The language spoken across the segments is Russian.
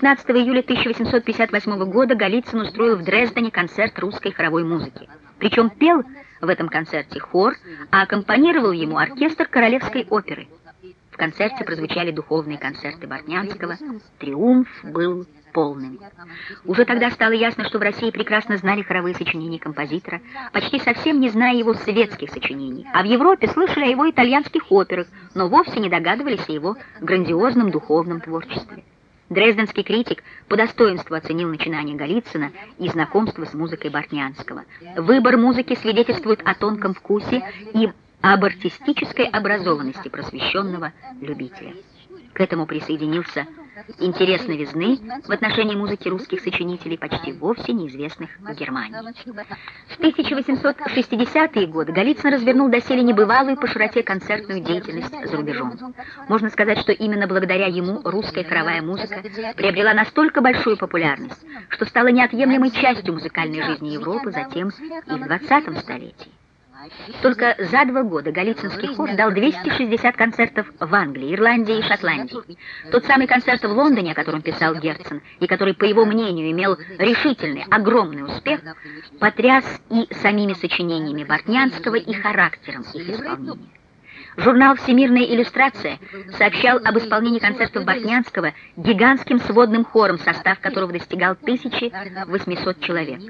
15 июля 1858 года Голицын устроил в Дрездене концерт русской хоровой музыки. Причем пел в этом концерте хор, а аккомпанировал ему оркестр Королевской оперы. В концерте прозвучали духовные концерты Бортнянского. Триумф был полным. Уже тогда стало ясно, что в России прекрасно знали хоровые сочинения композитора, почти совсем не зная его светских сочинений, а в Европе слышали о его итальянских операх, но вовсе не догадывались о его грандиозном духовном творчестве. Дрезденский критик по достоинству оценил начинание Голицына и знакомство с музыкой Бортнянского. Выбор музыки свидетельствует о тонком вкусе и об артистической образованности просвещенного любителя. К этому присоединился интерес новизны в отношении музыки русских сочинителей, почти вовсе неизвестных в Германии. В 1860-е годы Голицын развернул доселе небывалую по широте концертную деятельность за рубежом. Можно сказать, что именно благодаря ему русская хоровая музыка приобрела настолько большую популярность, что стала неотъемлемой частью музыкальной жизни Европы затем и в 20 столетии. Только за два года Голицынский хор дал 260 концертов в Англии, Ирландии и Шотландии. Тот самый концерт в Лондоне, о котором писал Герцен, и который, по его мнению, имел решительный, огромный успех, потряс и самими сочинениями Бортнянского, и характером их исполнения. Журнал «Всемирная иллюстрация» сообщал об исполнении концертов Бортнянского гигантским сводным хором, состав которого достигал 1800 человек.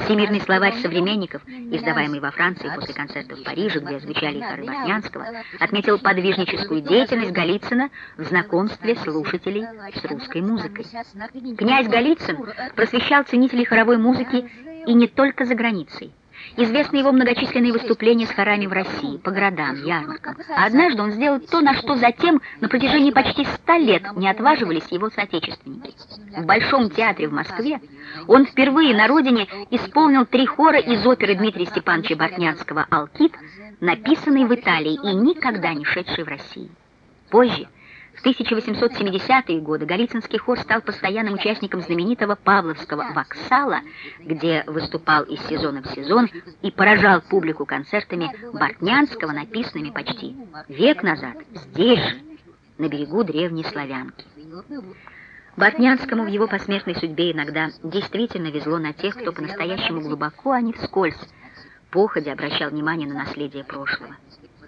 Всемирный словарь современников, издаваемый во Франции после концерта в Париже, где звучали хоры Бортнянского, отметил подвижническую деятельность Голицына в знакомстве слушателей с русской музыкой. Князь Голицын просвещал ценителей хоровой музыки и не только за границей. Известны его многочисленные выступления с хорами в России, по городам, ярмаркам. А однажды он сделал то, на что затем на протяжении почти ста лет не отваживались его соотечественники. В Большом театре в Москве он впервые на родине исполнил три хора из оперы Дмитрия Степановича Бортнянского «Алкид», написанной в Италии и никогда не шедшей в России. Позже, в 1870-е годы Голицынский хор стал постоянным участником знаменитого Павловского воксала, где выступал из сезона в сезон и поражал публику концертами Бортнянского, написанными почти век назад, здесь же, на берегу древней Славянки. Бортнянскому в его посмертной судьбе иногда действительно везло на тех, кто по-настоящему глубоко, а не вскользь, походя обращал внимание на наследие прошлого.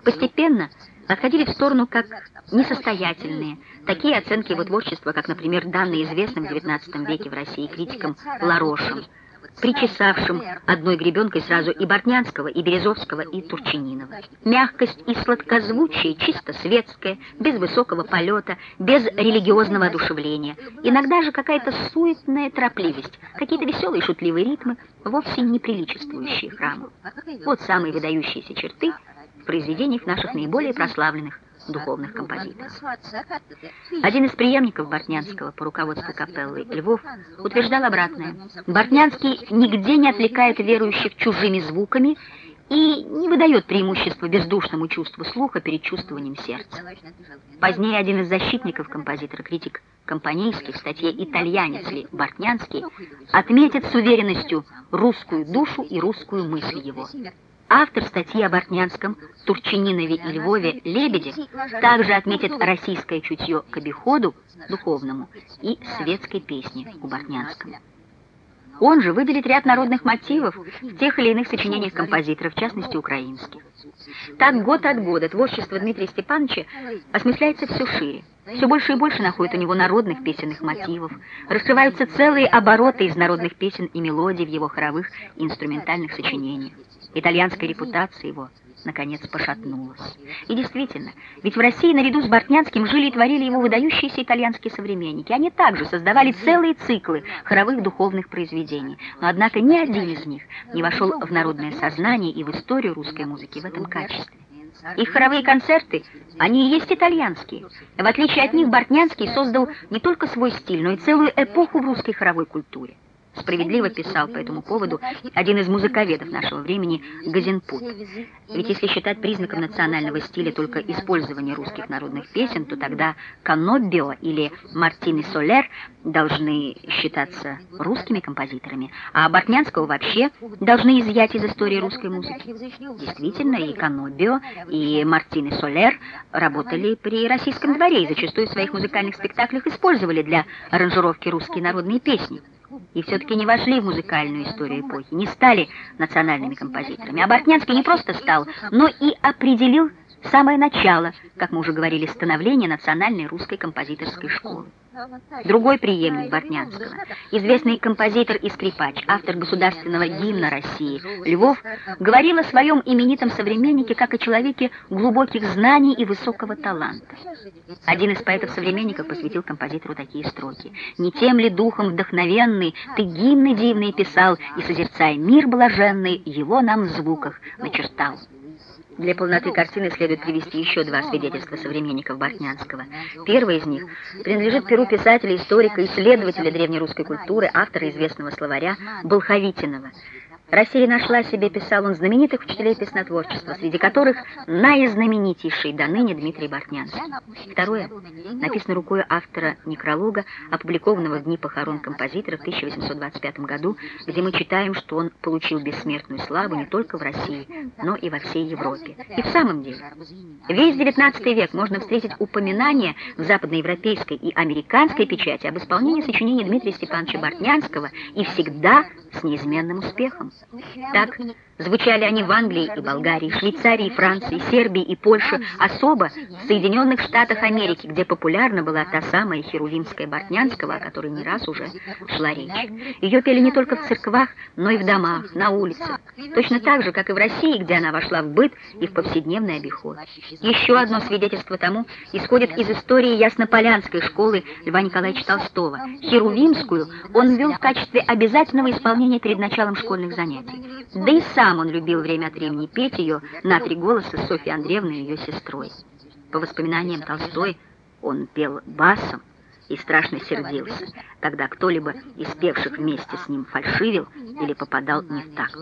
Постепенно отходили в сторону как несостоятельные. Такие оценки его творчества, как, например, данные известным в XIX веке в России критиком Ларошем, причесавшим одной гребенкой сразу и Бортнянского, и Березовского, и Турчининова. Мягкость и сладкозвучие чисто светское, без высокого полета, без религиозного одушевления. Иногда же какая-то суетная торопливость, какие-то веселые шутливые ритмы, вовсе не приличествующие храму. Вот самые выдающиеся черты – произведениях наших наиболее прославленных духовных композиторов. Один из преемников Бортнянского по руководству капеллы Львов утверждал обратное. Бортнянский нигде не отвлекает верующих чужими звуками и не выдает преимущества бездушному чувству слуха перед чувствованием сердца. Позднее один из защитников композитора, критик Компанейский в статье «Итальянец ли Бортнянский» отметит с уверенностью русскую душу и русскую мысль его. Автор статьи о Бортнянском, Турчининове и Львове Лебеде также отметит российское чутье к обиходу духовному и светской песни у Бортнянском. Он же выделит ряд народных мотивов в тех или иных сочинениях композиторов, в частности украинских. Так год от года творчество Дмитрия Степановича осмысляется все шире. Все больше и больше находит у него народных песенных мотивов, раскрываются целые обороты из народных песен и мелодий в его хоровых и инструментальных сочинениях. Итальянская репутация его, наконец, пошатнулась. И действительно, ведь в России наряду с Бортнянским жили и творили его выдающиеся итальянские современники. Они также создавали целые циклы хоровых духовных произведений. Но, однако, ни один из них не вошел в народное сознание и в историю русской музыки в этом качестве. Их хоровые концерты, они и есть итальянские. В отличие от них, Бортнянский создал не только свой стиль, но и целую эпоху в русской хоровой культуре. Справедливо писал по этому поводу один из музыковедов нашего времени Газенпут. Ведь если считать признаком национального стиля только использование русских народных песен, то тогда Каноббио или Мартин Солер должны считаться русскими композиторами, а Бортнянского вообще должны изъять из истории русской музыки. Действительно, и Каноббио, и Мартин Солер работали при российском дворе и зачастую в своих музыкальных спектаклях использовали для аранжировки русские народные песни и все-таки не вошли в музыкальную историю эпохи, не стали национальными композиторами. А Бортнянский не просто стал, но и определил самое начало, как мы уже говорили, становления национальной русской композиторской школы. Другой преемник Бортнянского, известный композитор и скрипач, автор государственного гимна России, Львов, говорил о своем именитом современнике как о человеке глубоких знаний и высокого таланта. Один из поэтов-современников посвятил композитору такие строки. «Не тем ли духом вдохновенный ты гимны дивные писал, и, созерцая мир блаженный, его нам в звуках начертал». Для полноты картины следует привести еще два свидетельства современников Бортнянского. Первый из них принадлежит перу писателя, историка, исследователя древнерусской культуры, автора известного словаря Болховитинова. Россия нашла себе, писал он, знаменитых учителей песнотворчества, среди которых наизнаменитейший до ныне Дмитрий Бортнянский. Второе написано рукой автора некролога, опубликованного в дни похорон композитора в 1825 году, где мы читаем, что он получил бессмертную славу не только в России, но и во всей Европе. И в самом деле, весь XIX век можно встретить упоминания в западноевропейской и американской печати об исполнении сочинений Дмитрия Степановича Бортнянского и всегда с неизменным успехом. Так звучали они в Англии и Болгарии, Швейцарии, Франции, Сербии и Польше, особо в Соединенных Штатах Америки, где популярна была та самая Херувимская Бортнянского, о которой не раз уже шла речь. Ее пели не только в церквах, но и в домах, на улицах, точно так же, как и в России, где она вошла в быт и в повседневный обиход. Еще одно свидетельство тому исходит из истории Яснополянской школы Льва Николаевича Толстого. Херувимскую он ввел в качестве обязательного исполнения перед началом школьных занятий. Да и сам он любил время от времени петь ее на три голоса с Софьей Андреевной и ее сестрой. По воспоминаниям Толстой, он пел басом и страшно сердился, когда кто-либо из певших вместе с ним фальшивил или попадал не в такт.